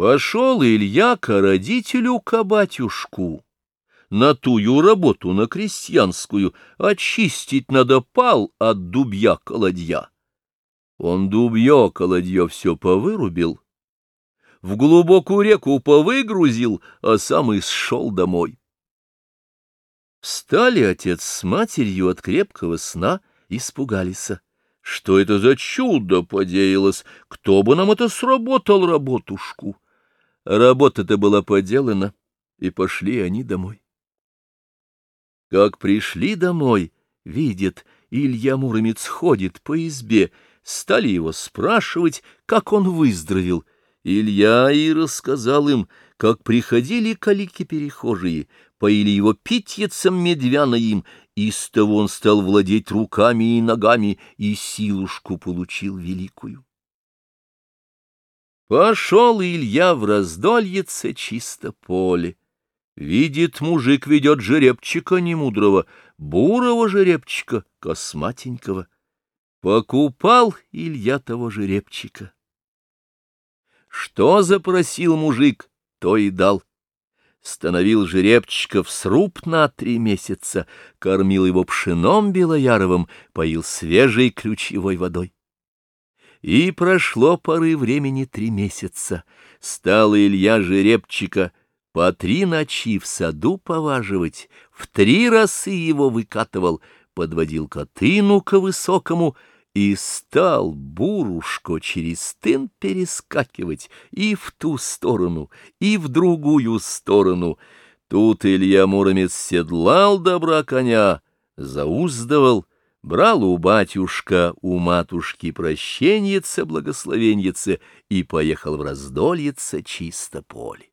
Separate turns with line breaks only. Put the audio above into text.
Пошел Илья к родителю к батюшку. На тую работу, на крестьянскую, очистить надо пал от дубья колодья. Он дубье колодье все повырубил, в глубокую реку повыгрузил, а сам и сшел домой. Встали отец с матерью от крепкого сна, испугались. Что это за чудо подеялось? Кто бы нам это сработал, работушку? Работа-то была поделана, и пошли они домой. Как пришли домой, видит, Илья Муромец ходит по избе, стали его спрашивать, как он выздоровел. Илья и рассказал им, как приходили калики-перехожие, поили его питьецем медвяноим, и с того он стал владеть руками и ногами, и силушку получил великую. Пошел Илья в раздольице чисто поле. Видит, мужик ведет жеребчика немудрого, бурого жеребчика, косматенького. Покупал Илья того жеребчика. Что запросил мужик, то и дал. Становил жеребчика в сруб на три месяца, кормил его пшеном белояровым, поил свежей ключевой водой. И прошло поры времени три месяца. Стал Илья жеребчика по три ночи в саду поваживать, в три разы его выкатывал, подводил котыну к высокому, и стал бурушко через тын перескакивать и в ту сторону, и в другую сторону. Тут Илья Муромец седлал добра коня, зауздывал, брал у батюшка, у матушки прощеньице, благословеньице и поехал в раздольице чисто поле.